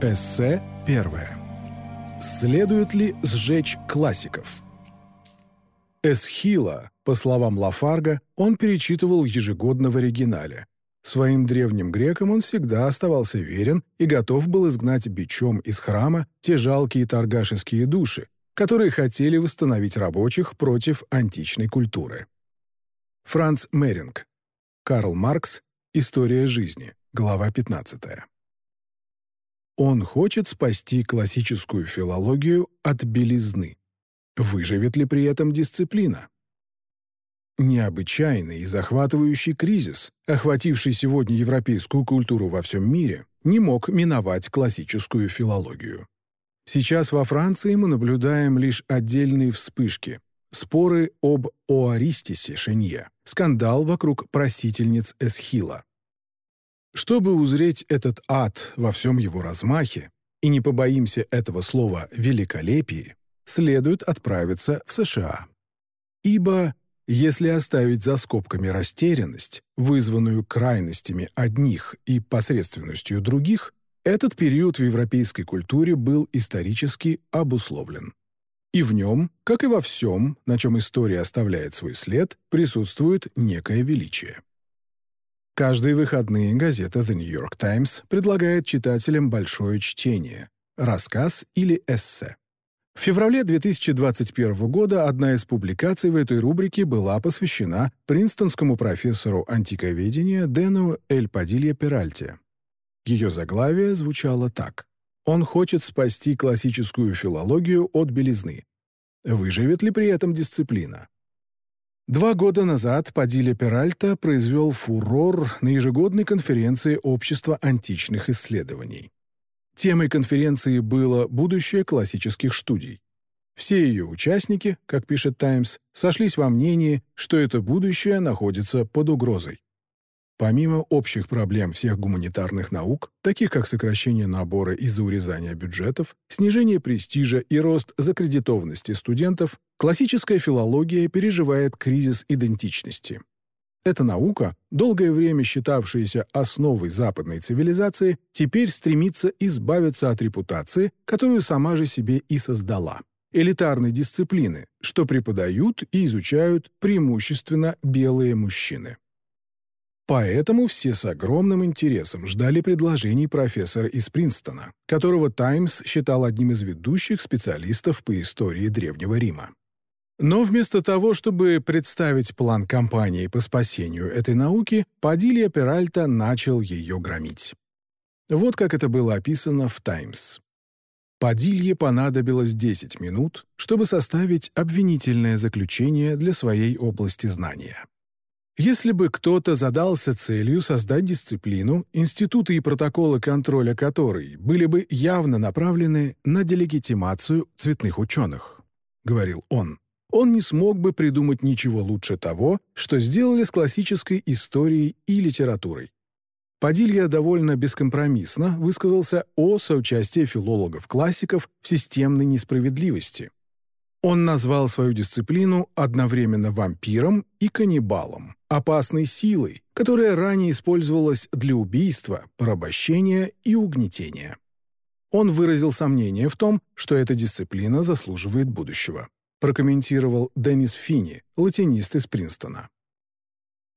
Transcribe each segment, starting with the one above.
Эссе первое. Следует ли сжечь классиков? Эсхила, по словам Лафарга, он перечитывал ежегодно в оригинале. Своим древним грекам он всегда оставался верен и готов был изгнать бичом из храма те жалкие торгашеские души, которые хотели восстановить рабочих против античной культуры. Франц Меринг. Карл Маркс. История жизни. Глава 15. Он хочет спасти классическую филологию от белизны. Выживет ли при этом дисциплина? Необычайный и захватывающий кризис, охвативший сегодня европейскую культуру во всем мире, не мог миновать классическую филологию. Сейчас во Франции мы наблюдаем лишь отдельные вспышки. Споры об Оаристисе Шенье, скандал вокруг просительниц Эсхила. Чтобы узреть этот ад во всем его размахе, и не побоимся этого слова «великолепие», следует отправиться в США. Ибо, если оставить за скобками растерянность, вызванную крайностями одних и посредственностью других, этот период в европейской культуре был исторически обусловлен. И в нем, как и во всем, на чем история оставляет свой след, присутствует некое величие. Каждые выходные газета The New York Times предлагает читателям большое чтение – рассказ или эссе. В феврале 2021 года одна из публикаций в этой рубрике была посвящена принстонскому профессору антиковедения Дэну Эль Падилья Перальте. Ее заглавие звучало так. «Он хочет спасти классическую филологию от белизны. Выживет ли при этом дисциплина?» Два года назад Падилья Перальта произвел фурор на ежегодной конференции Общества античных исследований. Темой конференции было «Будущее классических студий». Все ее участники, как пишет «Таймс», сошлись во мнении, что это будущее находится под угрозой. Помимо общих проблем всех гуманитарных наук, таких как сокращение набора из-за урезания бюджетов, снижение престижа и рост закредитованности студентов, классическая филология переживает кризис идентичности. Эта наука, долгое время считавшаяся основой западной цивилизации, теперь стремится избавиться от репутации, которую сама же себе и создала. Элитарной дисциплины, что преподают и изучают преимущественно белые мужчины. Поэтому все с огромным интересом ждали предложений профессора из Принстона, которого «Таймс» считал одним из ведущих специалистов по истории Древнего Рима. Но вместо того, чтобы представить план кампании по спасению этой науки, Падилья Перальта начал ее громить. Вот как это было описано в «Таймс». Падилье понадобилось 10 минут, чтобы составить обвинительное заключение для своей области знания. Если бы кто-то задался целью создать дисциплину, институты и протоколы контроля которой были бы явно направлены на делегитимацию цветных ученых, говорил он, он не смог бы придумать ничего лучше того, что сделали с классической историей и литературой. Падилья довольно бескомпромиссно высказался о соучастии филологов-классиков в системной несправедливости. Он назвал свою дисциплину одновременно вампиром и каннибалом опасной силой, которая ранее использовалась для убийства, порабощения и угнетения. Он выразил сомнение в том, что эта дисциплина заслуживает будущего, прокомментировал Деннис Финни, латинист из Принстона.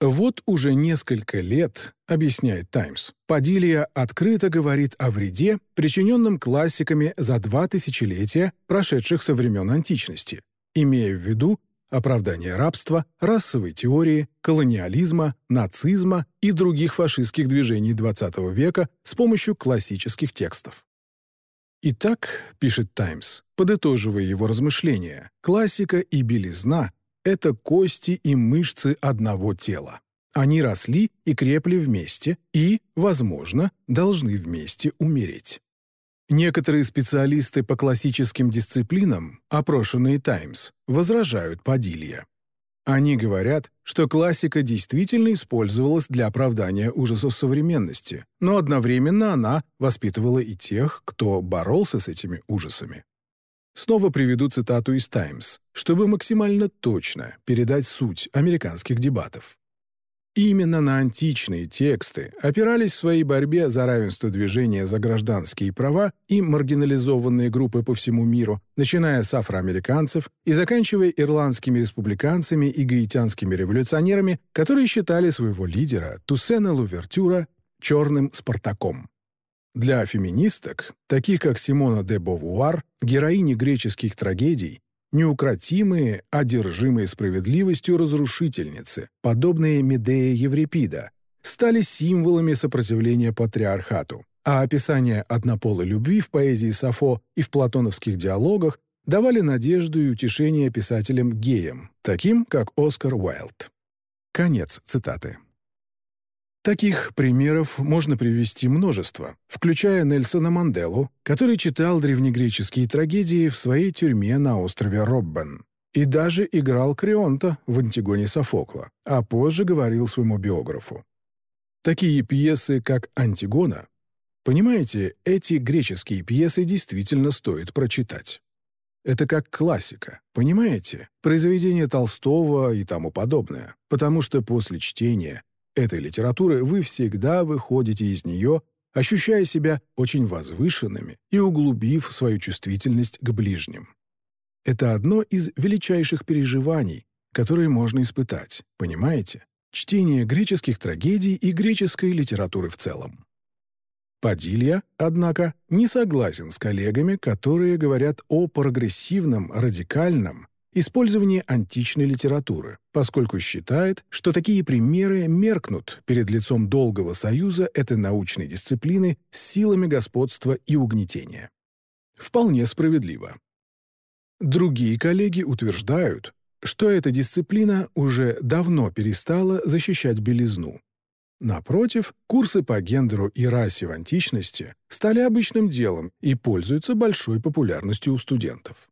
Вот уже несколько лет, объясняет «Таймс», Падилья открыто говорит о вреде, причиненном классиками за два тысячелетия, прошедших со времен античности, имея в виду оправдание рабства, расовой теории, колониализма, нацизма и других фашистских движений XX века с помощью классических текстов. Итак, пишет «Таймс», подытоживая его размышления, классика и белизна — это кости и мышцы одного тела. Они росли и крепли вместе и, возможно, должны вместе умереть. Некоторые специалисты по классическим дисциплинам, опрошенные «Таймс», возражают Падилья. Они говорят, что классика действительно использовалась для оправдания ужасов современности, но одновременно она воспитывала и тех, кто боролся с этими ужасами. Снова приведу цитату из «Таймс», чтобы максимально точно передать суть американских дебатов. Именно на античные тексты опирались в своей борьбе за равенство движения за гражданские права и маргинализованные группы по всему миру, начиная с афроамериканцев и заканчивая ирландскими республиканцами и гаитянскими революционерами, которые считали своего лидера Туссена Лувертюра черным Спартаком. Для феминисток, таких как Симона де Бовуар, героини греческих трагедий, неукротимые, одержимые справедливостью разрушительницы, подобные Медея Еврипида, стали символами сопротивления патриархату, а описание однополой любви в поэзии Сафо и в платоновских диалогах давали надежду и утешение писателям-геям, таким как Оскар Уайлд. Конец цитаты. Таких примеров можно привести множество, включая Нельсона Манделу, который читал древнегреческие трагедии в своей тюрьме на острове Роббен и даже играл Креонта в «Антигоне Софокла», а позже говорил своему биографу. Такие пьесы, как «Антигона», понимаете, эти греческие пьесы действительно стоит прочитать. Это как классика, понимаете? Произведение Толстого и тому подобное, потому что после чтения этой литературы вы всегда выходите из нее, ощущая себя очень возвышенными и углубив свою чувствительность к ближним. Это одно из величайших переживаний, которые можно испытать, понимаете? Чтение греческих трагедий и греческой литературы в целом. Падилья, однако, не согласен с коллегами, которые говорят о прогрессивном, радикальном использование античной литературы, поскольку считает, что такие примеры меркнут перед лицом долгого союза этой научной дисциплины с силами господства и угнетения. Вполне справедливо. Другие коллеги утверждают, что эта дисциплина уже давно перестала защищать белизну. Напротив, курсы по гендеру и расе в античности стали обычным делом и пользуются большой популярностью у студентов.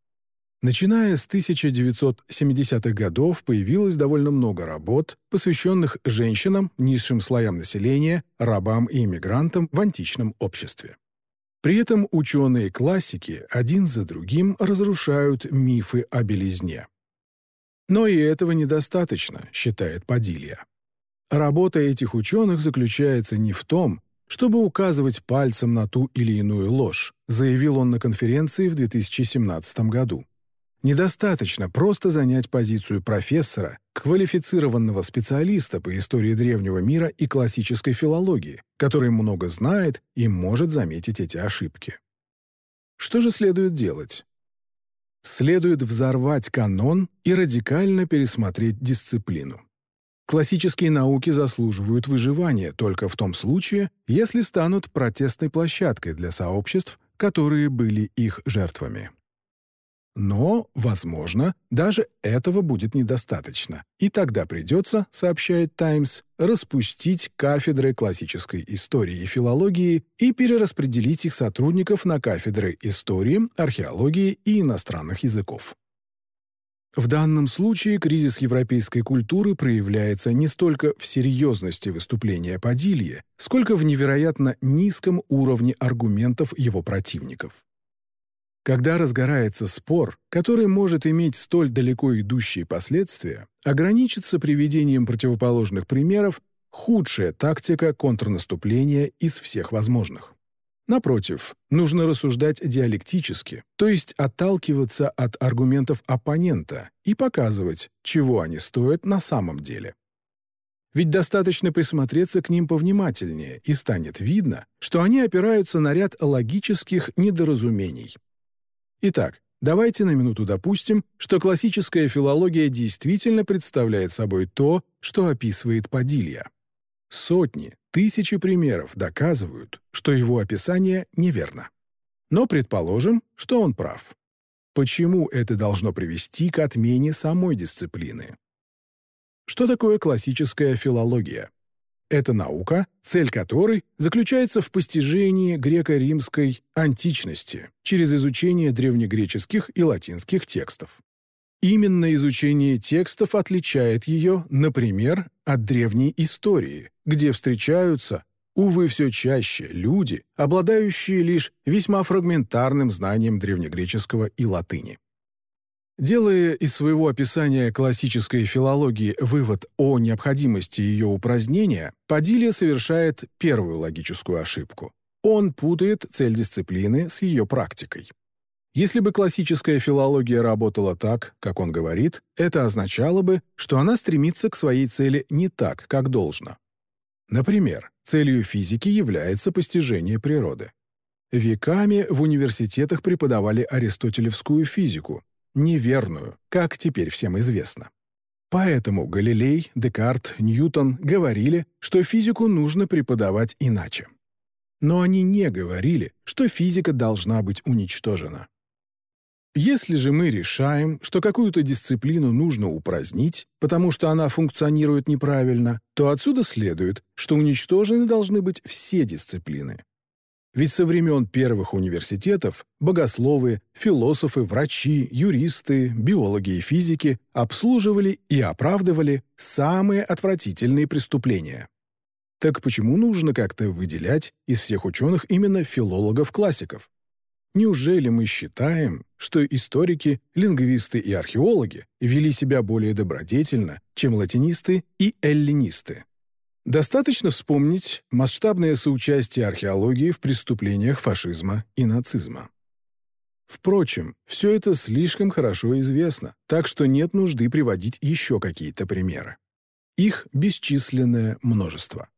Начиная с 1970-х годов появилось довольно много работ, посвященных женщинам, низшим слоям населения, рабам и иммигрантам в античном обществе. При этом ученые-классики один за другим разрушают мифы о белизне. Но и этого недостаточно, считает Падилья. Работа этих ученых заключается не в том, чтобы указывать пальцем на ту или иную ложь, заявил он на конференции в 2017 году. Недостаточно просто занять позицию профессора, квалифицированного специалиста по истории древнего мира и классической филологии, который много знает и может заметить эти ошибки. Что же следует делать? Следует взорвать канон и радикально пересмотреть дисциплину. Классические науки заслуживают выживания только в том случае, если станут протестной площадкой для сообществ, которые были их жертвами. Но, возможно, даже этого будет недостаточно. И тогда придется, сообщает «Таймс», распустить кафедры классической истории и филологии и перераспределить их сотрудников на кафедры истории, археологии и иностранных языков. В данном случае кризис европейской культуры проявляется не столько в серьезности выступления Падилье, сколько в невероятно низком уровне аргументов его противников. Когда разгорается спор, который может иметь столь далеко идущие последствия, ограничиться приведением противоположных примеров – худшая тактика контрнаступления из всех возможных. Напротив, нужно рассуждать диалектически, то есть отталкиваться от аргументов оппонента и показывать, чего они стоят на самом деле. Ведь достаточно присмотреться к ним повнимательнее, и станет видно, что они опираются на ряд логических недоразумений. Итак, давайте на минуту допустим, что классическая филология действительно представляет собой то, что описывает Падилья. Сотни, тысячи примеров доказывают, что его описание неверно. Но предположим, что он прав. Почему это должно привести к отмене самой дисциплины? Что такое классическая филология? Это наука, цель которой заключается в постижении греко-римской античности через изучение древнегреческих и латинских текстов. Именно изучение текстов отличает ее, например, от древней истории, где встречаются, увы, все чаще люди, обладающие лишь весьма фрагментарным знанием древнегреческого и латыни. Делая из своего описания классической филологии вывод о необходимости ее упразднения, Падилья совершает первую логическую ошибку. Он путает цель дисциплины с ее практикой. Если бы классическая филология работала так, как он говорит, это означало бы, что она стремится к своей цели не так, как должно. Например, целью физики является постижение природы. Веками в университетах преподавали аристотелевскую физику, неверную, как теперь всем известно. Поэтому Галилей, Декарт, Ньютон говорили, что физику нужно преподавать иначе. Но они не говорили, что физика должна быть уничтожена. Если же мы решаем, что какую-то дисциплину нужно упразднить, потому что она функционирует неправильно, то отсюда следует, что уничтожены должны быть все дисциплины, ведь со времен первых университетов богословы, философы, врачи, юристы, биологи и физики обслуживали и оправдывали самые отвратительные преступления. Так почему нужно как-то выделять из всех ученых именно филологов-классиков? Неужели мы считаем, что историки, лингвисты и археологи вели себя более добродетельно, чем латинисты и эллинисты? Достаточно вспомнить масштабное соучастие археологии в преступлениях фашизма и нацизма. Впрочем, все это слишком хорошо известно, так что нет нужды приводить еще какие-то примеры. Их бесчисленное множество.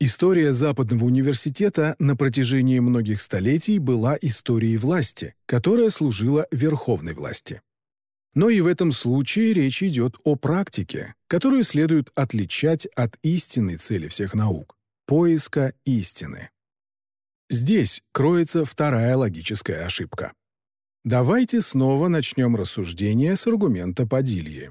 История Западного университета на протяжении многих столетий была историей власти, которая служила верховной власти. Но и в этом случае речь идет о практике, которую следует отличать от истинной цели всех наук – поиска истины. Здесь кроется вторая логическая ошибка. Давайте снова начнем рассуждение с аргумента Падильи.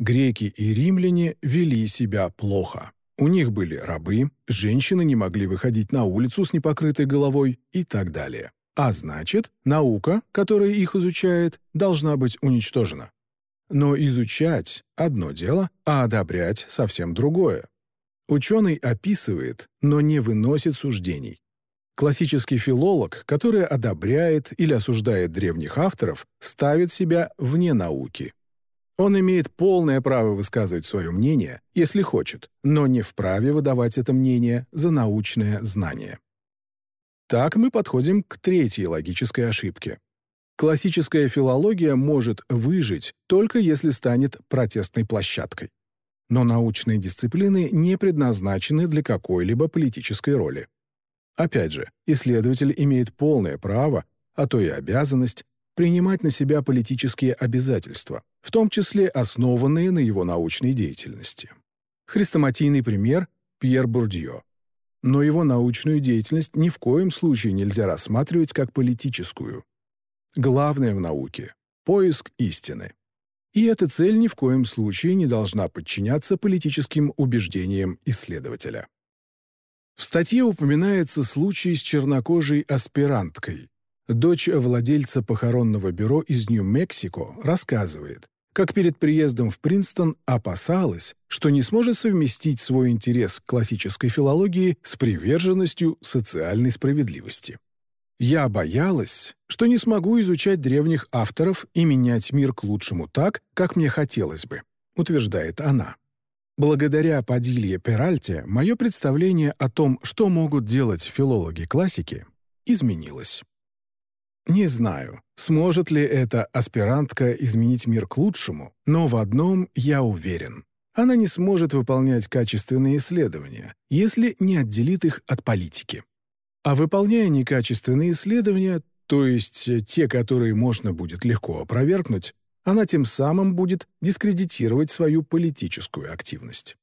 Греки и римляне вели себя плохо. У них были рабы, женщины не могли выходить на улицу с непокрытой головой и так далее. А значит, наука, которая их изучает, должна быть уничтожена. Но изучать – одно дело, а одобрять – совсем другое. Ученый описывает, но не выносит суждений. Классический филолог, который одобряет или осуждает древних авторов, ставит себя вне науки. Он имеет полное право высказывать свое мнение, если хочет, но не вправе выдавать это мнение за научное знание. Так мы подходим к третьей логической ошибке. Классическая филология может выжить только если станет протестной площадкой. Но научные дисциплины не предназначены для какой-либо политической роли. Опять же, исследователь имеет полное право, а то и обязанность, принимать на себя политические обязательства, в том числе основанные на его научной деятельности. Хрестоматийный пример – Пьер Бурдье но его научную деятельность ни в коем случае нельзя рассматривать как политическую. Главное в науке – поиск истины. И эта цель ни в коем случае не должна подчиняться политическим убеждениям исследователя. В статье упоминается случай с чернокожей аспиранткой. Дочь владельца похоронного бюро из Нью-Мексико рассказывает, как перед приездом в Принстон опасалась, что не сможет совместить свой интерес к классической филологии с приверженностью социальной справедливости. «Я боялась, что не смогу изучать древних авторов и менять мир к лучшему так, как мне хотелось бы», утверждает она. Благодаря Падилье Перальте мое представление о том, что могут делать филологи классики, изменилось. Не знаю, сможет ли эта аспирантка изменить мир к лучшему, но в одном я уверен. Она не сможет выполнять качественные исследования, если не отделит их от политики. А выполняя некачественные исследования, то есть те, которые можно будет легко опровергнуть, она тем самым будет дискредитировать свою политическую активность.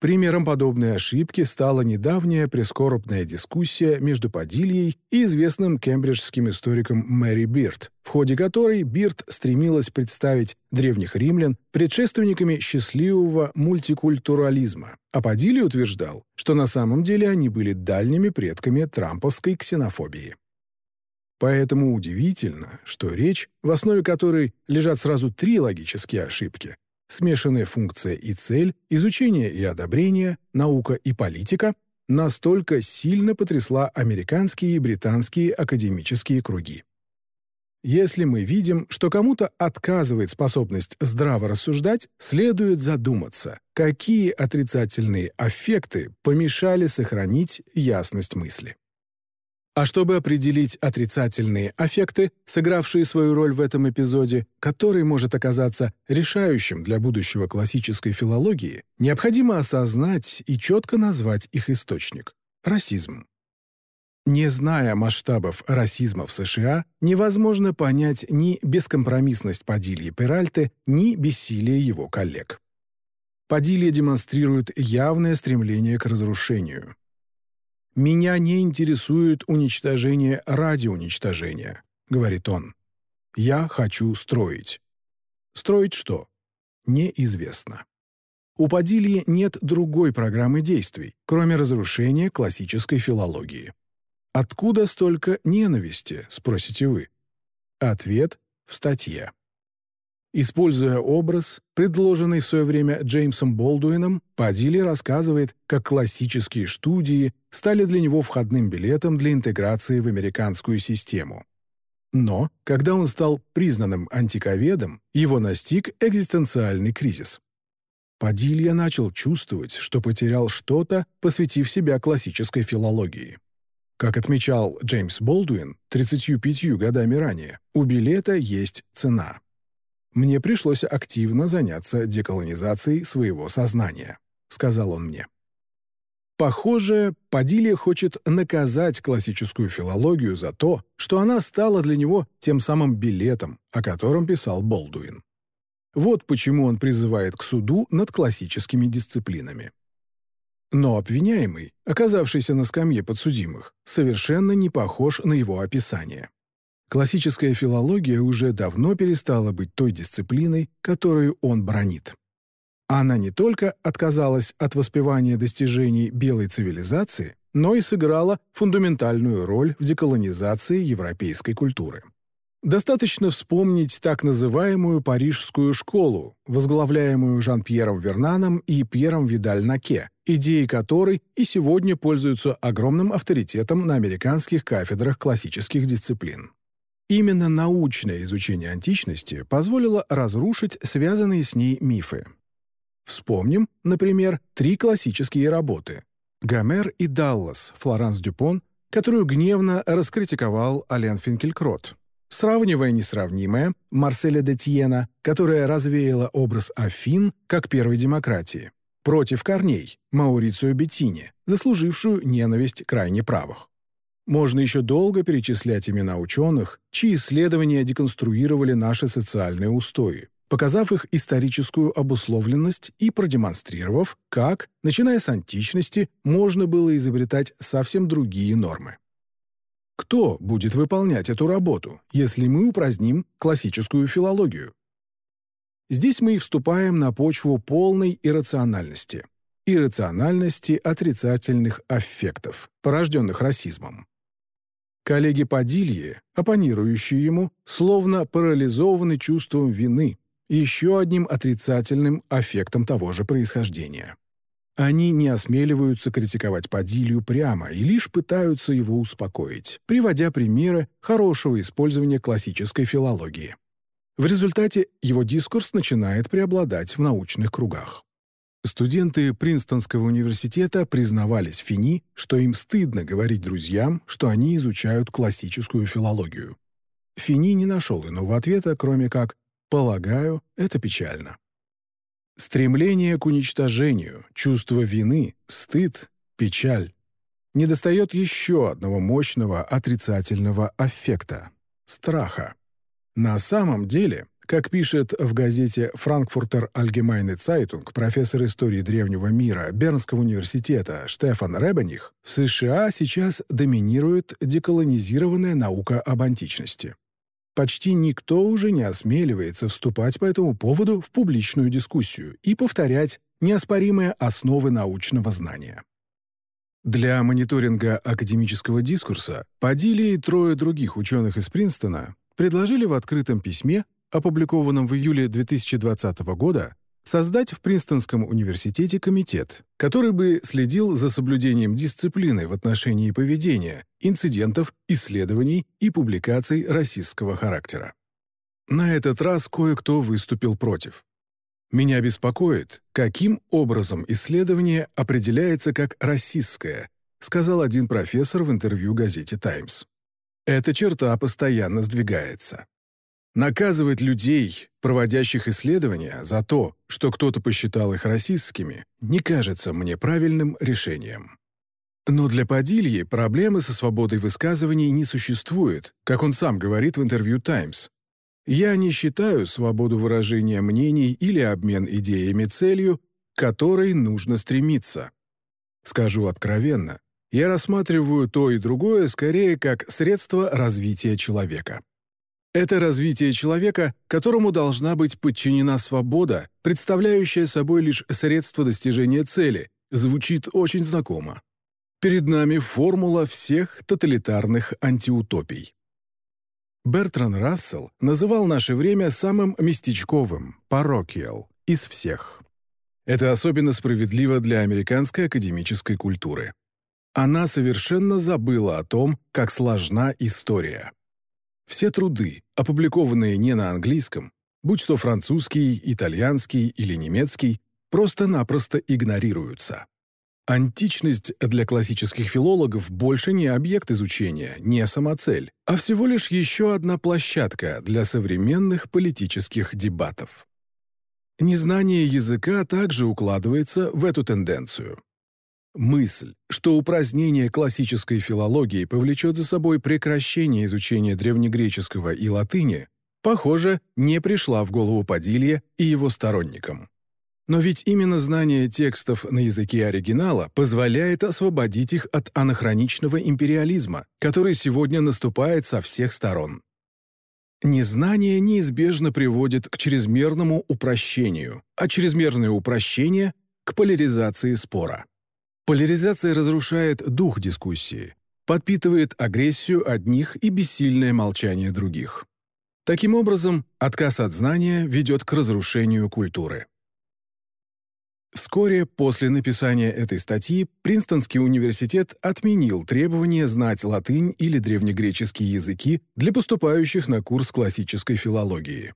Примером подобной ошибки стала недавняя прескорбная дискуссия между Падильей и известным кембриджским историком Мэри Бирд, в ходе которой Бирд стремилась представить древних римлян предшественниками счастливого мультикультурализма, а Падилья утверждал, что на самом деле они были дальними предками трамповской ксенофобии. Поэтому удивительно, что речь, в основе которой лежат сразу три логические ошибки, смешанная функция и цель, изучение и одобрение, наука и политика настолько сильно потрясла американские и британские академические круги. Если мы видим, что кому-то отказывает способность здраво рассуждать, следует задуматься, какие отрицательные аффекты помешали сохранить ясность мысли. А чтобы определить отрицательные аффекты, сыгравшие свою роль в этом эпизоде, который может оказаться решающим для будущего классической филологии, необходимо осознать и четко назвать их источник – расизм. Не зная масштабов расизма в США, невозможно понять ни бескомпромиссность Падильи Перальты, ни бессилие его коллег. Падилья демонстрирует явное стремление к разрушению. «Меня не интересует уничтожение ради уничтожения», — говорит он. «Я хочу строить». Строить что? Неизвестно. У Падильи нет другой программы действий, кроме разрушения классической филологии. Откуда столько ненависти, спросите вы? Ответ в статье. Используя образ, предложенный в свое время Джеймсом Болдуином, Падили рассказывает, как классические студии стали для него входным билетом для интеграции в американскую систему. Но, когда он стал признанным антиковедом, его настиг экзистенциальный кризис. Падилья начал чувствовать, что потерял что-то, посвятив себя классической филологии. Как отмечал Джеймс Болдуин 35 годами ранее, у билета есть цена. «Мне пришлось активно заняться деколонизацией своего сознания», — сказал он мне. Похоже, Падилья хочет наказать классическую филологию за то, что она стала для него тем самым билетом, о котором писал Болдуин. Вот почему он призывает к суду над классическими дисциплинами. Но обвиняемый, оказавшийся на скамье подсудимых, совершенно не похож на его описание. Классическая филология уже давно перестала быть той дисциплиной, которую он бронит. Она не только отказалась от воспевания достижений белой цивилизации, но и сыграла фундаментальную роль в деколонизации европейской культуры. Достаточно вспомнить так называемую Парижскую школу, возглавляемую Жан-Пьером Вернаном и Пьером Видаль-Наке, идеи которой и сегодня пользуются огромным авторитетом на американских кафедрах классических дисциплин. Именно научное изучение античности позволило разрушить связанные с ней мифы. Вспомним, например, три классические работы «Гомер и Даллас» Флоранс Дюпон, которую гневно раскритиковал Ален Финкелькрот, Сравнивая несравнимое, Марселя де Тьена, которая развеяла образ Афин как первой демократии, против корней, Маурицио Беттини, заслужившую ненависть крайне правых. Можно еще долго перечислять имена ученых, чьи исследования деконструировали наши социальные устои, показав их историческую обусловленность и продемонстрировав, как, начиная с античности, можно было изобретать совсем другие нормы. Кто будет выполнять эту работу, если мы упраздним классическую филологию? Здесь мы и вступаем на почву полной иррациональности. Иррациональности отрицательных аффектов, порожденных расизмом. Коллеги Падильи, оппонирующие ему, словно парализованы чувством вины, еще одним отрицательным аффектом того же происхождения. Они не осмеливаются критиковать Падилью прямо и лишь пытаются его успокоить, приводя примеры хорошего использования классической филологии. В результате его дискурс начинает преобладать в научных кругах. Студенты Принстонского университета признавались Фини, что им стыдно говорить друзьям, что они изучают классическую филологию. Фини не нашел иного ответа, кроме как «полагаю, это печально». Стремление к уничтожению, чувство вины, стыд, печаль. Недостает еще одного мощного отрицательного аффекта – страха. На самом деле, как пишет в газете «Франкфуртер Allgemeine Zeitung» профессор истории древнего мира Бернского университета Штефан Ребених, в США сейчас доминирует деколонизированная наука об античности почти никто уже не осмеливается вступать по этому поводу в публичную дискуссию и повторять неоспоримые основы научного знания. Для мониторинга академического дискурса Падили и трое других ученых из Принстона предложили в открытом письме, опубликованном в июле 2020 года, создать в Принстонском университете комитет, который бы следил за соблюдением дисциплины в отношении поведения, инцидентов, исследований и публикаций расистского характера. На этот раз кое-кто выступил против. Меня беспокоит, каким образом исследование определяется как расистское, сказал один профессор в интервью газете «Таймс». Эта черта постоянно сдвигается. Наказывать людей, проводящих исследования, за то, что кто-то посчитал их расистскими, не кажется мне правильным решением. Но для Падильи проблемы со свободой высказываний не существует, как он сам говорит в интервью «Таймс». «Я не считаю свободу выражения мнений или обмен идеями целью, к которой нужно стремиться. Скажу откровенно, я рассматриваю то и другое скорее как средство развития человека. Это развитие человека, которому должна быть подчинена свобода, представляющая собой лишь средство достижения цели, звучит очень знакомо. Перед нами формула всех тоталитарных антиутопий. Бертран Рассел называл наше время самым местечковым, parochial, из всех. Это особенно справедливо для американской академической культуры. Она совершенно забыла о том, как сложна история. Все труды, опубликованные не на английском, будь то французский, итальянский или немецкий, просто-напросто игнорируются. Античность для классических филологов больше не объект изучения, не самоцель, а всего лишь еще одна площадка для современных политических дебатов. Незнание языка также укладывается в эту тенденцию. Мысль, что упразднение классической филологии повлечет за собой прекращение изучения древнегреческого и латыни, похоже, не пришла в голову Падилье и его сторонникам. Но ведь именно знание текстов на языке оригинала позволяет освободить их от анахроничного империализма, который сегодня наступает со всех сторон. Незнание неизбежно приводит к чрезмерному упрощению, а чрезмерное упрощение — к поляризации спора. Поляризация разрушает дух дискуссии, подпитывает агрессию одних и бессильное молчание других. Таким образом, отказ от знания ведет к разрушению культуры. Вскоре после написания этой статьи Принстонский университет отменил требование знать латынь или древнегреческие языки для поступающих на курс классической филологии.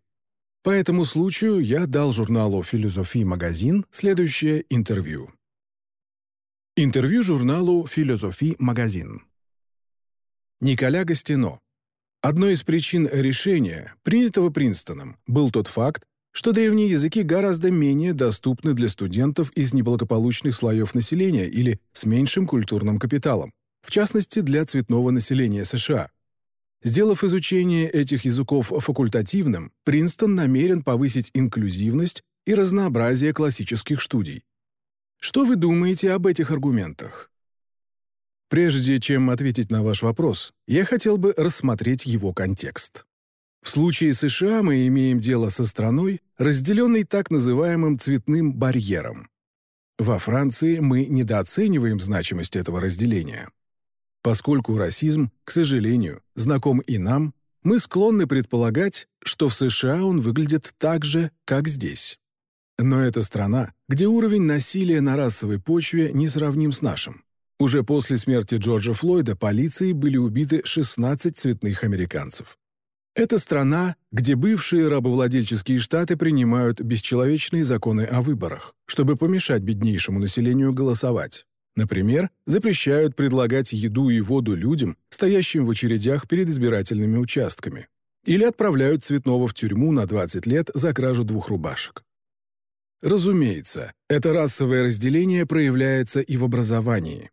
По этому случаю я дал журналу «Философии магазин» следующее интервью. Интервью журналу «Философи магазин». Николя Гастино. Одной из причин решения, принятого Принстоном, был тот факт, что древние языки гораздо менее доступны для студентов из неблагополучных слоев населения или с меньшим культурным капиталом, в частности для цветного населения США. Сделав изучение этих языков факультативным, Принстон намерен повысить инклюзивность и разнообразие классических студий. Что вы думаете об этих аргументах? Прежде чем ответить на ваш вопрос, я хотел бы рассмотреть его контекст. В случае США мы имеем дело со страной, разделенной так называемым цветным барьером. Во Франции мы недооцениваем значимость этого разделения. Поскольку расизм, к сожалению, знаком и нам, мы склонны предполагать, что в США он выглядит так же, как здесь. Но это страна, где уровень насилия на расовой почве не сравним с нашим. Уже после смерти Джорджа Флойда полицией были убиты 16 цветных американцев. Это страна, где бывшие рабовладельческие штаты принимают бесчеловечные законы о выборах, чтобы помешать беднейшему населению голосовать. Например, запрещают предлагать еду и воду людям, стоящим в очередях перед избирательными участками. Или отправляют цветного в тюрьму на 20 лет за кражу двух рубашек. Разумеется, это расовое разделение проявляется и в образовании.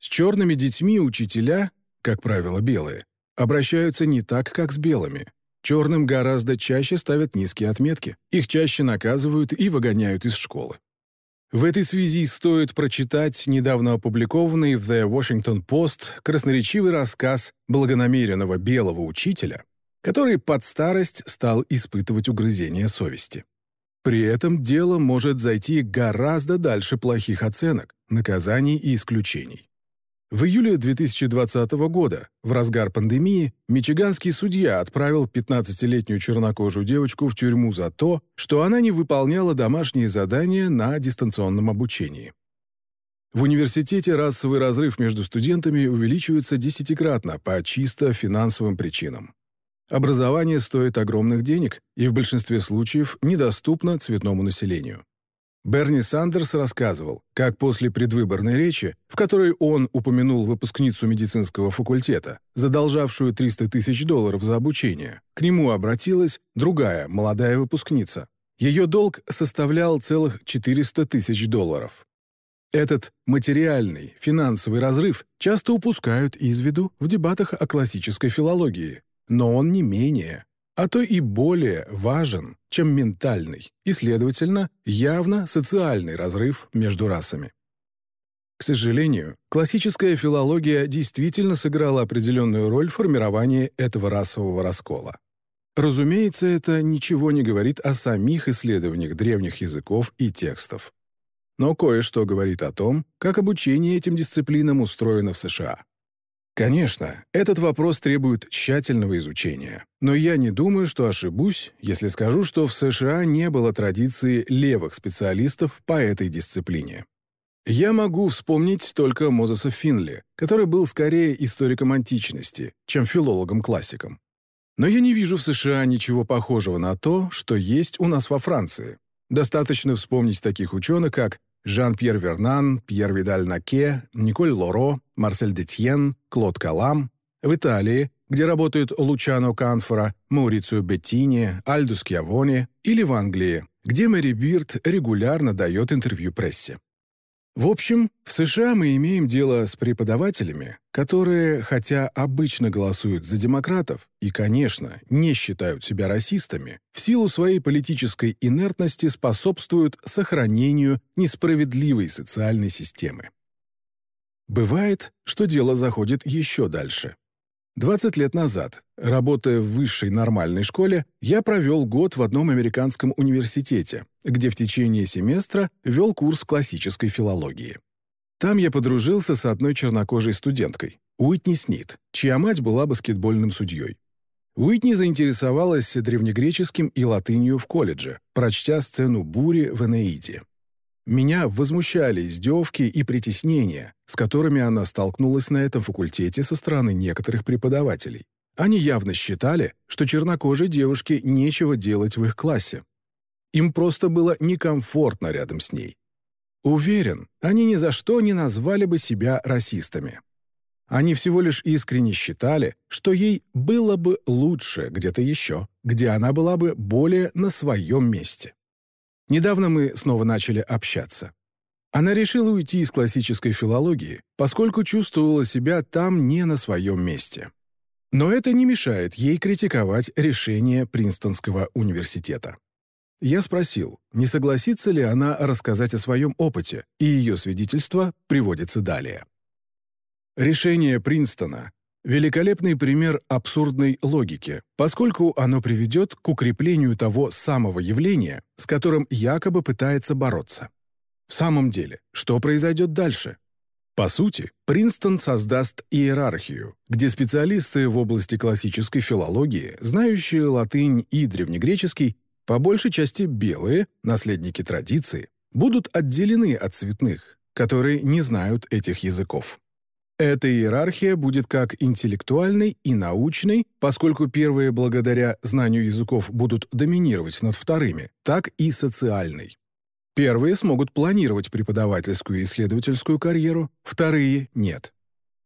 С черными детьми учителя, как правило белые, обращаются не так, как с белыми. Черным гораздо чаще ставят низкие отметки, их чаще наказывают и выгоняют из школы. В этой связи стоит прочитать недавно опубликованный в The Washington Post красноречивый рассказ благонамеренного белого учителя, который под старость стал испытывать угрызение совести. При этом дело может зайти гораздо дальше плохих оценок, наказаний и исключений. В июле 2020 года, в разгар пандемии, мичиганский судья отправил 15-летнюю чернокожую девочку в тюрьму за то, что она не выполняла домашние задания на дистанционном обучении. В университете расовый разрыв между студентами увеличивается десятикратно по чисто финансовым причинам. Образование стоит огромных денег и в большинстве случаев недоступно цветному населению. Берни Сандерс рассказывал, как после предвыборной речи, в которой он упомянул выпускницу медицинского факультета, задолжавшую 300 тысяч долларов за обучение, к нему обратилась другая, молодая выпускница. Ее долг составлял целых 400 тысяч долларов. Этот материальный, финансовый разрыв часто упускают из виду в дебатах о классической филологии, но он не менее а то и более важен, чем ментальный и, следовательно, явно социальный разрыв между расами. К сожалению, классическая филология действительно сыграла определенную роль в формировании этого расового раскола. Разумеется, это ничего не говорит о самих исследованиях древних языков и текстов. Но кое-что говорит о том, как обучение этим дисциплинам устроено в США. Конечно, этот вопрос требует тщательного изучения, но я не думаю, что ошибусь, если скажу, что в США не было традиции левых специалистов по этой дисциплине. Я могу вспомнить только Мозеса Финли, который был скорее историком античности, чем филологом-классиком. Но я не вижу в США ничего похожего на то, что есть у нас во Франции. Достаточно вспомнить таких ученых, как Жан-Пьер Вернан, Пьер Видаль-Наке, Николь Лоро, Марсель Детьен, Клод Калам. В Италии, где работают Лучано Канфора, Маурицио Беттини, Альдус Кьявони, или в Англии, где Мэри Бирд регулярно дает интервью прессе. В общем, в США мы имеем дело с преподавателями, которые, хотя обычно голосуют за демократов и, конечно, не считают себя расистами, в силу своей политической инертности способствуют сохранению несправедливой социальной системы. Бывает, что дело заходит еще дальше. 20 лет назад, работая в высшей нормальной школе, я провел год в одном американском университете, где в течение семестра вел курс классической филологии. Там я подружился с одной чернокожей студенткой, Уитни Снит, чья мать была баскетбольным судьей. Уитни заинтересовалась древнегреческим и латынью в колледже, прочтя сцену бури в Энеиде. Меня возмущали издевки и притеснения, с которыми она столкнулась на этом факультете со стороны некоторых преподавателей. Они явно считали, что чернокожей девушке нечего делать в их классе. Им просто было некомфортно рядом с ней. Уверен, они ни за что не назвали бы себя расистами. Они всего лишь искренне считали, что ей было бы лучше где-то еще, где она была бы более на своем месте. Недавно мы снова начали общаться. Она решила уйти из классической филологии, поскольку чувствовала себя там не на своем месте. Но это не мешает ей критиковать решение Принстонского университета. Я спросил, не согласится ли она рассказать о своем опыте, и ее свидетельство приводится далее. Решение Принстона Великолепный пример абсурдной логики, поскольку оно приведет к укреплению того самого явления, с которым якобы пытается бороться. В самом деле, что произойдет дальше? По сути, Принстон создаст иерархию, где специалисты в области классической филологии, знающие латынь и древнегреческий, по большей части белые, наследники традиции, будут отделены от цветных, которые не знают этих языков. Эта иерархия будет как интеллектуальной и научной, поскольку первые благодаря знанию языков будут доминировать над вторыми, так и социальной. Первые смогут планировать преподавательскую и исследовательскую карьеру, вторые — нет.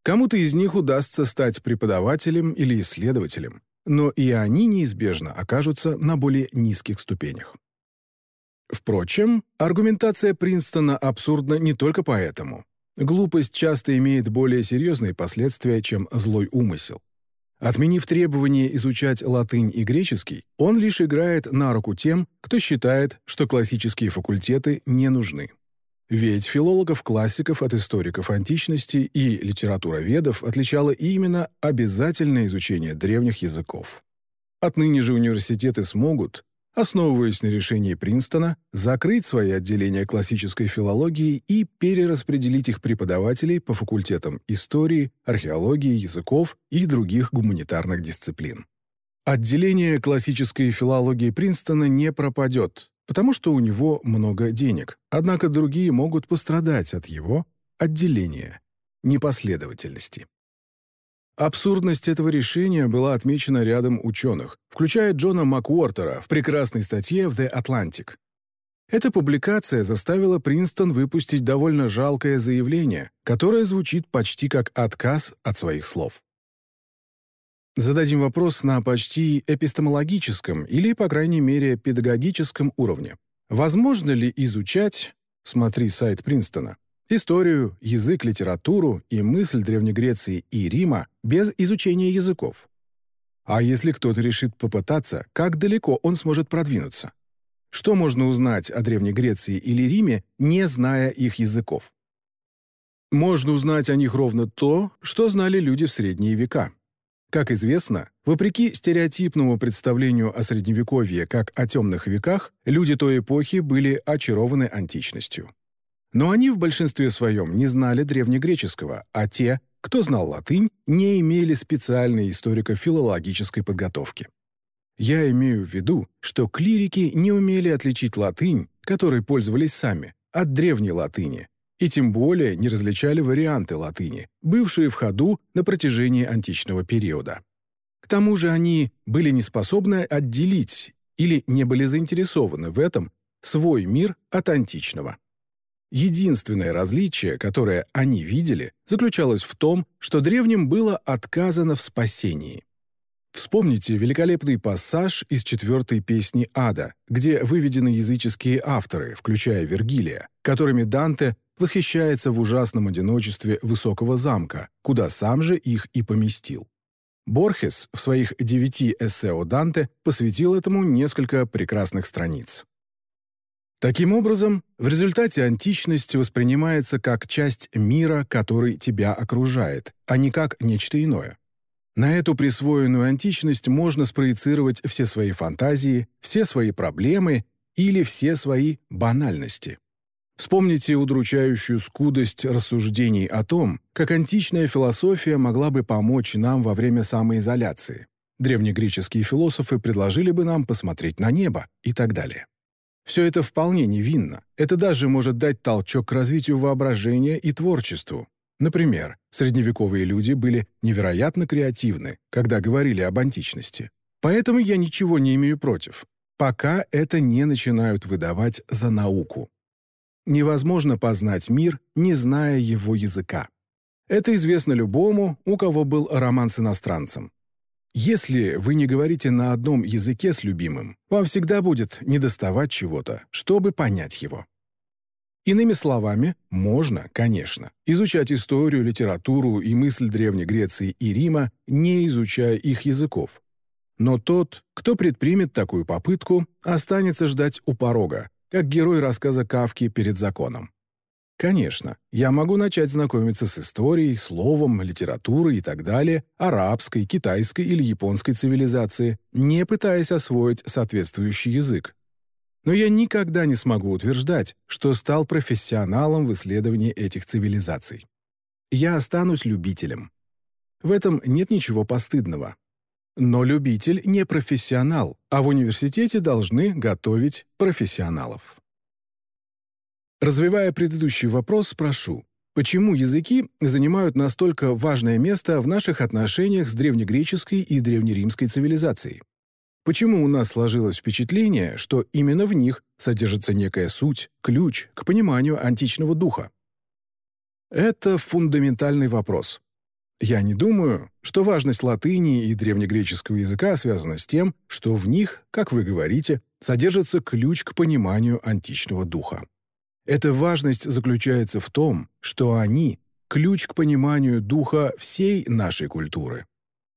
Кому-то из них удастся стать преподавателем или исследователем, но и они неизбежно окажутся на более низких ступенях. Впрочем, аргументация Принстона абсурдна не только поэтому. Глупость часто имеет более серьезные последствия, чем злой умысел. Отменив требование изучать латынь и греческий, он лишь играет на руку тем, кто считает, что классические факультеты не нужны. Ведь филологов-классиков от историков античности и литературоведов отличало именно обязательное изучение древних языков. Отныне же университеты смогут, основываясь на решении Принстона, закрыть свои отделения классической филологии и перераспределить их преподавателей по факультетам истории, археологии, языков и других гуманитарных дисциплин. Отделение классической филологии Принстона не пропадет, потому что у него много денег, однако другие могут пострадать от его отделения, непоследовательности. Абсурдность этого решения была отмечена рядом ученых, включая Джона Макуортера в прекрасной статье в The Atlantic. Эта публикация заставила Принстон выпустить довольно жалкое заявление, которое звучит почти как отказ от своих слов. Зададим вопрос на почти эпистемологическом или, по крайней мере, педагогическом уровне. Возможно ли изучать, смотри сайт Принстона, историю, язык, литературу и мысль Древней Греции и Рима без изучения языков. А если кто-то решит попытаться, как далеко он сможет продвинуться? Что можно узнать о Древней Греции или Риме, не зная их языков? Можно узнать о них ровно то, что знали люди в средние века. Как известно, вопреки стереотипному представлению о Средневековье как о темных веках, люди той эпохи были очарованы античностью. Но они в большинстве своем не знали древнегреческого, а те, кто знал латынь, не имели специальной историко-филологической подготовки. Я имею в виду, что клирики не умели отличить латынь, которой пользовались сами, от древней латыни, и тем более не различали варианты латыни, бывшие в ходу на протяжении античного периода. К тому же они были не способны отделить или не были заинтересованы в этом свой мир от античного. Единственное различие, которое они видели, заключалось в том, что древним было отказано в спасении. Вспомните великолепный пассаж из четвертой песни «Ада», где выведены языческие авторы, включая Вергилия, которыми Данте восхищается в ужасном одиночестве высокого замка, куда сам же их и поместил. Борхес в своих девяти эссе о Данте посвятил этому несколько прекрасных страниц. Таким образом, в результате античность воспринимается как часть мира, который тебя окружает, а не как нечто иное. На эту присвоенную античность можно спроецировать все свои фантазии, все свои проблемы или все свои банальности. Вспомните удручающую скудость рассуждений о том, как античная философия могла бы помочь нам во время самоизоляции. Древнегреческие философы предложили бы нам посмотреть на небо и так далее. Все это вполне невинно. Это даже может дать толчок к развитию воображения и творчеству. Например, средневековые люди были невероятно креативны, когда говорили об античности. Поэтому я ничего не имею против, пока это не начинают выдавать за науку. Невозможно познать мир, не зная его языка. Это известно любому, у кого был роман с иностранцем. Если вы не говорите на одном языке с любимым, вам всегда будет недоставать чего-то, чтобы понять его. Иными словами, можно, конечно, изучать историю, литературу и мысль Древней Греции и Рима, не изучая их языков. Но тот, кто предпримет такую попытку, останется ждать у порога, как герой рассказа Кавки перед законом. Конечно, я могу начать знакомиться с историей, словом, литературой и так далее, арабской, китайской или японской цивилизации, не пытаясь освоить соответствующий язык. Но я никогда не смогу утверждать, что стал профессионалом в исследовании этих цивилизаций. Я останусь любителем. В этом нет ничего постыдного. Но любитель не профессионал, а в университете должны готовить профессионалов. Развивая предыдущий вопрос, спрошу, почему языки занимают настолько важное место в наших отношениях с древнегреческой и древнеримской цивилизацией? Почему у нас сложилось впечатление, что именно в них содержится некая суть, ключ к пониманию античного духа? Это фундаментальный вопрос. Я не думаю, что важность латыни и древнегреческого языка связана с тем, что в них, как вы говорите, содержится ключ к пониманию античного духа. Эта важность заключается в том, что они – ключ к пониманию духа всей нашей культуры.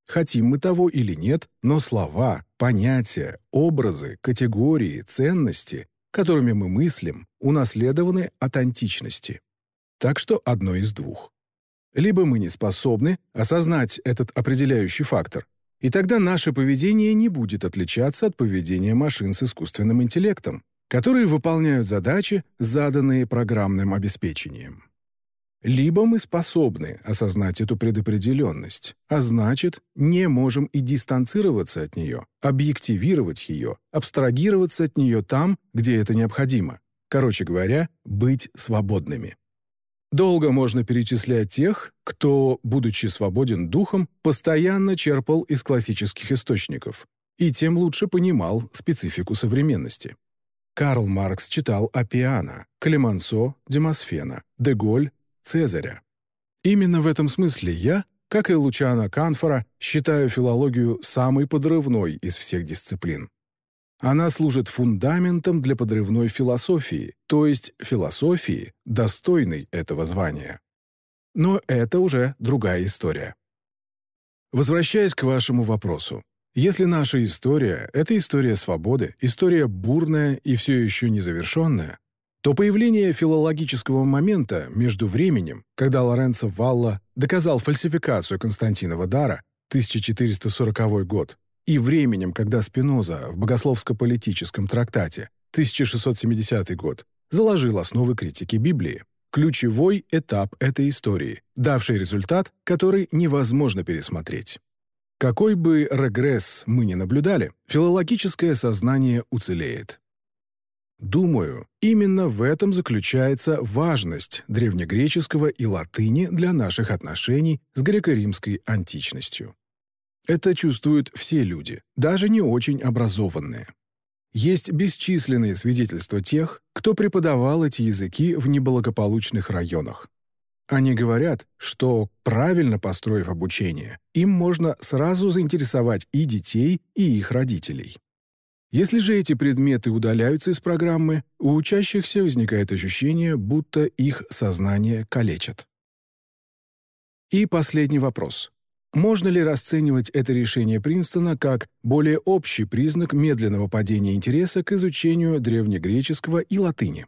Хотим мы того или нет, но слова, понятия, образы, категории, ценности, которыми мы мыслим, унаследованы от античности. Так что одно из двух. Либо мы не способны осознать этот определяющий фактор, И тогда наше поведение не будет отличаться от поведения машин с искусственным интеллектом, которые выполняют задачи, заданные программным обеспечением. Либо мы способны осознать эту предопределенность, а значит, не можем и дистанцироваться от нее, объективировать ее, абстрагироваться от нее там, где это необходимо. Короче говоря, быть свободными. Долго можно перечислять тех, кто, будучи свободен духом, постоянно черпал из классических источников и тем лучше понимал специфику современности. Карл Маркс читал Апиана, Клемансо, Демосфена, Деголь, Цезаря. Именно в этом смысле я, как и Лучано Канфора, считаю филологию самой подрывной из всех дисциплин. Она служит фундаментом для подрывной философии, то есть философии, достойной этого звания. Но это уже другая история. Возвращаясь к вашему вопросу. Если наша история — это история свободы, история бурная и все еще незавершенная, то появление филологического момента между временем, когда Лоренцо Валла доказал фальсификацию Константинова дара, 1440 год, и временем, когда Спиноза в богословско-политическом трактате 1670 год заложил основы критики Библии, ключевой этап этой истории, давший результат, который невозможно пересмотреть. Какой бы регресс мы ни наблюдали, филологическое сознание уцелеет. Думаю, именно в этом заключается важность древнегреческого и латыни для наших отношений с греко-римской античностью. Это чувствуют все люди, даже не очень образованные. Есть бесчисленные свидетельства тех, кто преподавал эти языки в неблагополучных районах. Они говорят, что, правильно построив обучение, им можно сразу заинтересовать и детей, и их родителей. Если же эти предметы удаляются из программы, у учащихся возникает ощущение, будто их сознание калечат. И последний вопрос. Можно ли расценивать это решение Принстона как более общий признак медленного падения интереса к изучению древнегреческого и латыни?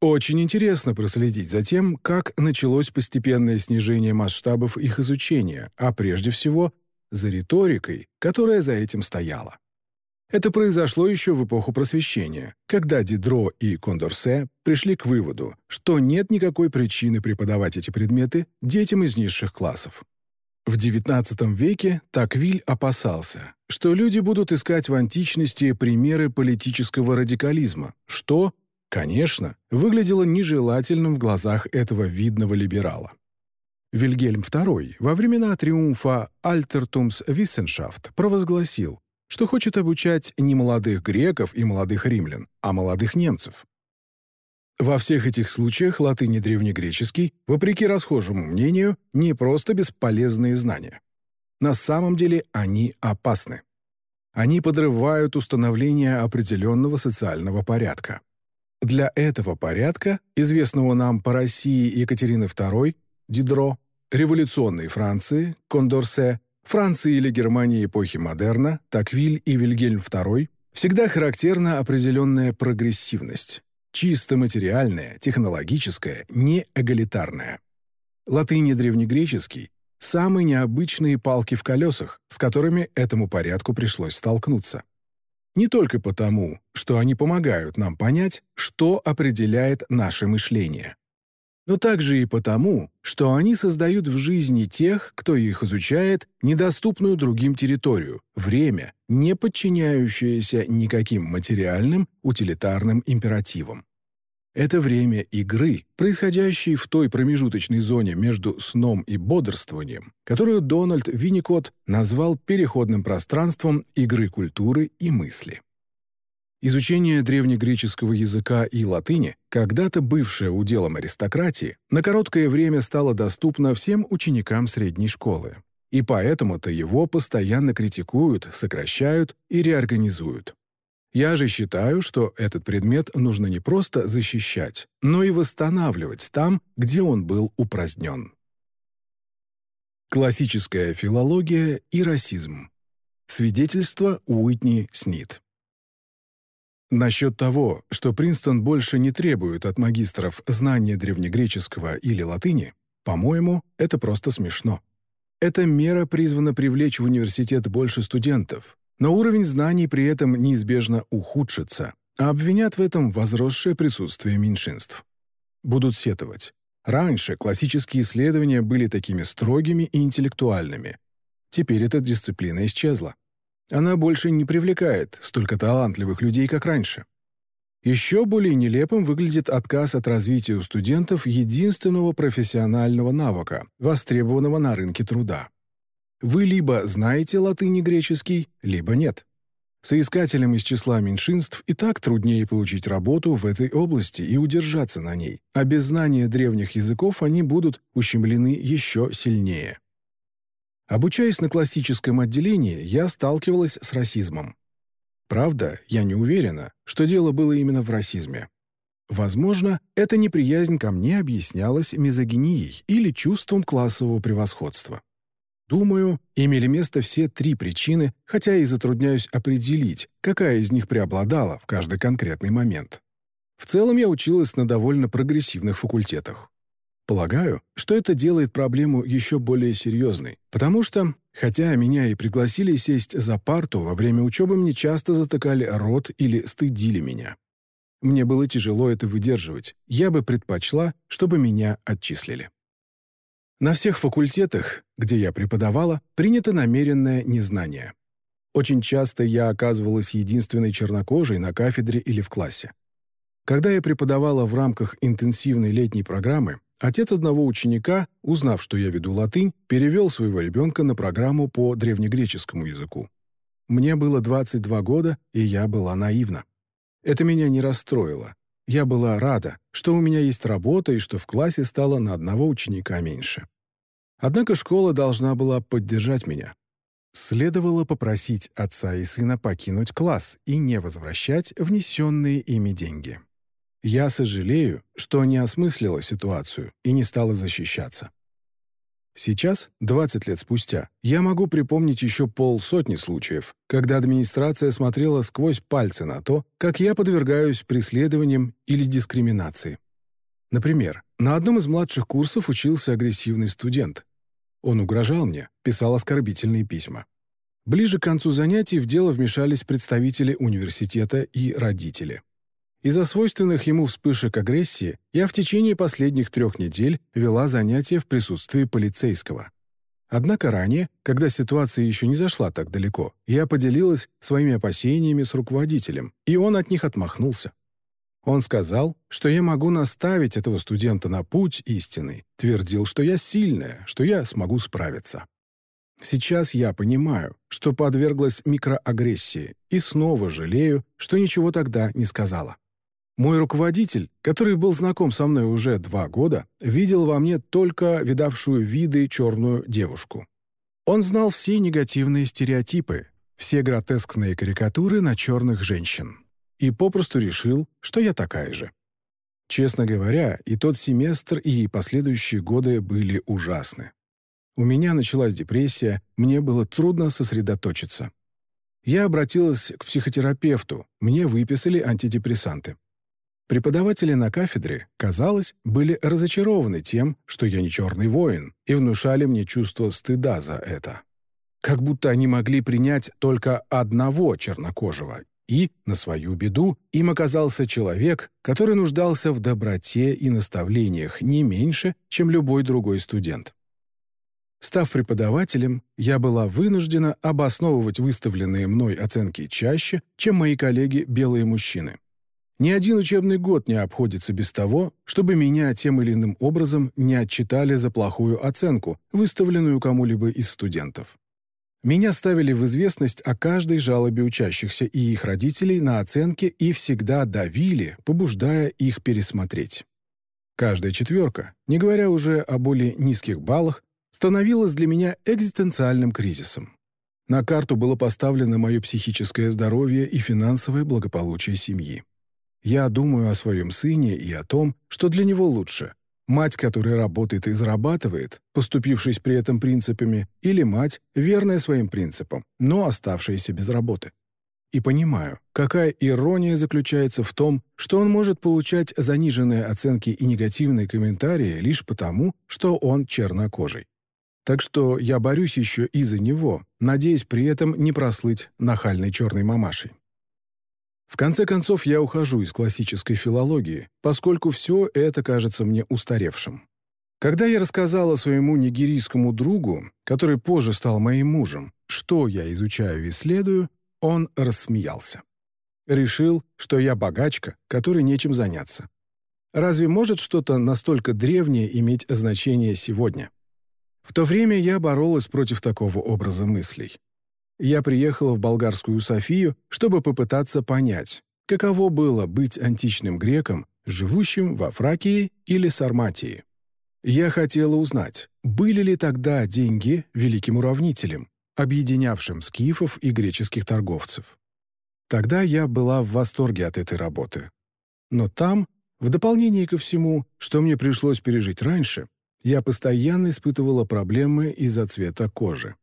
Очень интересно проследить за тем, как началось постепенное снижение масштабов их изучения, а прежде всего за риторикой, которая за этим стояла. Это произошло еще в эпоху Просвещения, когда Дидро и Кондорсе пришли к выводу, что нет никакой причины преподавать эти предметы детям из низших классов. В XIX веке Таквиль опасался, что люди будут искать в античности примеры политического радикализма, что, конечно, выглядело нежелательным в глазах этого видного либерала. Вильгельм II во времена триумфа «Альтертумс Виссеншафт» провозгласил, что хочет обучать не молодых греков и молодых римлян, а молодых немцев. Во всех этих случаях латынь и древнегреческий, вопреки расхожему мнению, не просто бесполезные знания. На самом деле они опасны. Они подрывают установление определенного социального порядка. Для этого порядка, известного нам по России Екатерины II, Дидро, революционной Франции, Кондорсе, Франции или Германии эпохи модерна, Таквиль и Вильгельм II, всегда характерна определенная прогрессивность, чисто материальная, технологическая, не эгалитарная. Латынь и древнегреческий – самые необычные палки в колесах, с которыми этому порядку пришлось столкнуться. Не только потому, что они помогают нам понять, что определяет наше мышление – но также и потому, что они создают в жизни тех, кто их изучает, недоступную другим территорию, время, не подчиняющееся никаким материальным, утилитарным императивам. Это время игры, происходящей в той промежуточной зоне между сном и бодрствованием, которую Дональд Винникот назвал переходным пространством игры культуры и мысли. Изучение древнегреческого языка и латыни, когда-то бывшее уделом аристократии, на короткое время стало доступно всем ученикам средней школы. И поэтому-то его постоянно критикуют, сокращают и реорганизуют. Я же считаю, что этот предмет нужно не просто защищать, но и восстанавливать там, где он был упразднен. Классическая филология и расизм. Свидетельство Уитни Снит. Насчет того, что Принстон больше не требует от магистров знания древнегреческого или латыни, по-моему, это просто смешно. Эта мера призвана привлечь в университет больше студентов, но уровень знаний при этом неизбежно ухудшится, а обвинят в этом возросшее присутствие меньшинств. Будут сетовать. Раньше классические исследования были такими строгими и интеллектуальными. Теперь эта дисциплина исчезла. Она больше не привлекает столько талантливых людей, как раньше. Еще более нелепым выглядит отказ от развития у студентов единственного профессионального навыка, востребованного на рынке труда. Вы либо знаете латынь и греческий, либо нет. Соискателям из числа меньшинств и так труднее получить работу в этой области и удержаться на ней, а без знания древних языков они будут ущемлены еще сильнее. Обучаясь на классическом отделении, я сталкивалась с расизмом. Правда, я не уверена, что дело было именно в расизме. Возможно, эта неприязнь ко мне объяснялась мизогинией или чувством классового превосходства. Думаю, имели место все три причины, хотя и затрудняюсь определить, какая из них преобладала в каждый конкретный момент. В целом я училась на довольно прогрессивных факультетах. Полагаю, что это делает проблему еще более серьезной, потому что, хотя меня и пригласили сесть за парту, во время учебы мне часто затыкали рот или стыдили меня. Мне было тяжело это выдерживать, я бы предпочла, чтобы меня отчислили. На всех факультетах, где я преподавала, принято намеренное незнание. Очень часто я оказывалась единственной чернокожей на кафедре или в классе. Когда я преподавала в рамках интенсивной летней программы, отец одного ученика, узнав, что я веду латынь, перевел своего ребенка на программу по древнегреческому языку. Мне было 22 года, и я была наивна. Это меня не расстроило. Я была рада, что у меня есть работа и что в классе стало на одного ученика меньше. Однако школа должна была поддержать меня. Следовало попросить отца и сына покинуть класс и не возвращать внесенные ими деньги. Я сожалею, что не осмыслила ситуацию и не стала защищаться. Сейчас, 20 лет спустя, я могу припомнить еще полсотни случаев, когда администрация смотрела сквозь пальцы на то, как я подвергаюсь преследованиям или дискриминации. Например, на одном из младших курсов учился агрессивный студент. Он угрожал мне, писал оскорбительные письма. Ближе к концу занятий в дело вмешались представители университета и родители. Из-за свойственных ему вспышек агрессии я в течение последних трех недель вела занятия в присутствии полицейского. Однако ранее, когда ситуация еще не зашла так далеко, я поделилась своими опасениями с руководителем, и он от них отмахнулся. Он сказал, что я могу наставить этого студента на путь истины, твердил, что я сильная, что я смогу справиться. Сейчас я понимаю, что подверглась микроагрессии, и снова жалею, что ничего тогда не сказала. Мой руководитель, который был знаком со мной уже два года, видел во мне только видавшую виды черную девушку. Он знал все негативные стереотипы, все гротескные карикатуры на черных женщин. И попросту решил, что я такая же. Честно говоря, и тот семестр, и последующие годы были ужасны. У меня началась депрессия, мне было трудно сосредоточиться. Я обратилась к психотерапевту, мне выписали антидепрессанты. Преподаватели на кафедре, казалось, были разочарованы тем, что я не черный воин, и внушали мне чувство стыда за это. Как будто они могли принять только одного чернокожего, и, на свою беду, им оказался человек, который нуждался в доброте и наставлениях не меньше, чем любой другой студент. Став преподавателем, я была вынуждена обосновывать выставленные мной оценки чаще, чем мои коллеги-белые мужчины. Ни один учебный год не обходится без того, чтобы меня тем или иным образом не отчитали за плохую оценку, выставленную кому-либо из студентов. Меня ставили в известность о каждой жалобе учащихся и их родителей на оценки и всегда давили, побуждая их пересмотреть. Каждая четверка, не говоря уже о более низких баллах, становилась для меня экзистенциальным кризисом. На карту было поставлено мое психическое здоровье и финансовое благополучие семьи. Я думаю о своем сыне и о том, что для него лучше. Мать, которая работает и зарабатывает, поступившись при этом принципами, или мать, верная своим принципам, но оставшаяся без работы. И понимаю, какая ирония заключается в том, что он может получать заниженные оценки и негативные комментарии лишь потому, что он чернокожий. так что я борюсь еще и за него, надеясь при этом не прослыть нахальной черной мамашей. В конце концов, я ухожу из классической филологии, поскольку все это кажется мне устаревшим. Когда я рассказала своему нигерийскому другу, который позже стал моим мужем, что я изучаю и исследую, он рассмеялся. Решил, что я богачка, которой нечем заняться. Разве может что-то настолько древнее иметь значение сегодня? В то время я боролась против такого образа мыслей. Я приехала в болгарскую Софию, чтобы попытаться понять, каково было быть античным греком, живущим во Фракии или Сарматии. Я хотела узнать, были ли тогда деньги великим уравнителем, объединявшим скифов и греческих торговцев. Тогда я была в восторге от этой работы. Но там, в дополнение ко всему, что мне пришлось пережить раньше, я постоянно испытывала проблемы из-за цвета кожи.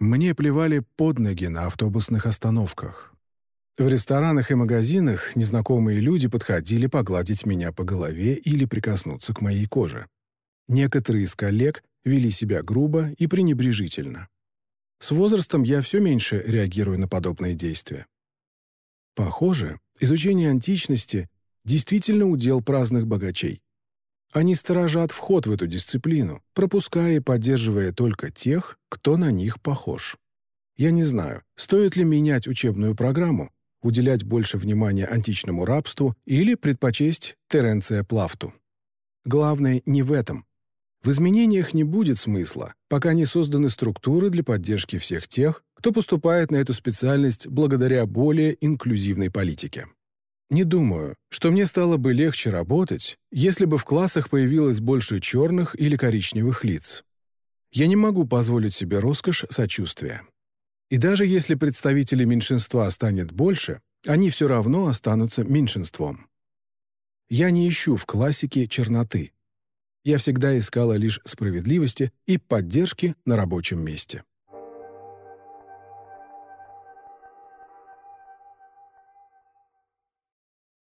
Мне плевали под ноги на автобусных остановках. В ресторанах и магазинах незнакомые люди подходили погладить меня по голове или прикоснуться к моей коже. Некоторые из коллег вели себя грубо и пренебрежительно. С возрастом я все меньше реагирую на подобные действия. Похоже, изучение античности действительно удел праздных богачей. Они сторожат вход в эту дисциплину, пропуская и поддерживая только тех, кто на них похож. Я не знаю, стоит ли менять учебную программу, уделять больше внимания античному рабству или предпочесть Теренция Плафту. Главное не в этом. В изменениях не будет смысла, пока не созданы структуры для поддержки всех тех, кто поступает на эту специальность благодаря более инклюзивной политике. Не думаю, что мне стало бы легче работать, если бы в классах появилось больше черных или коричневых лиц. Я не могу позволить себе роскошь сочувствия. И даже если представителей меньшинства станет больше, они все равно останутся меньшинством. Я не ищу в классике черноты. Я всегда искала лишь справедливости и поддержки на рабочем месте.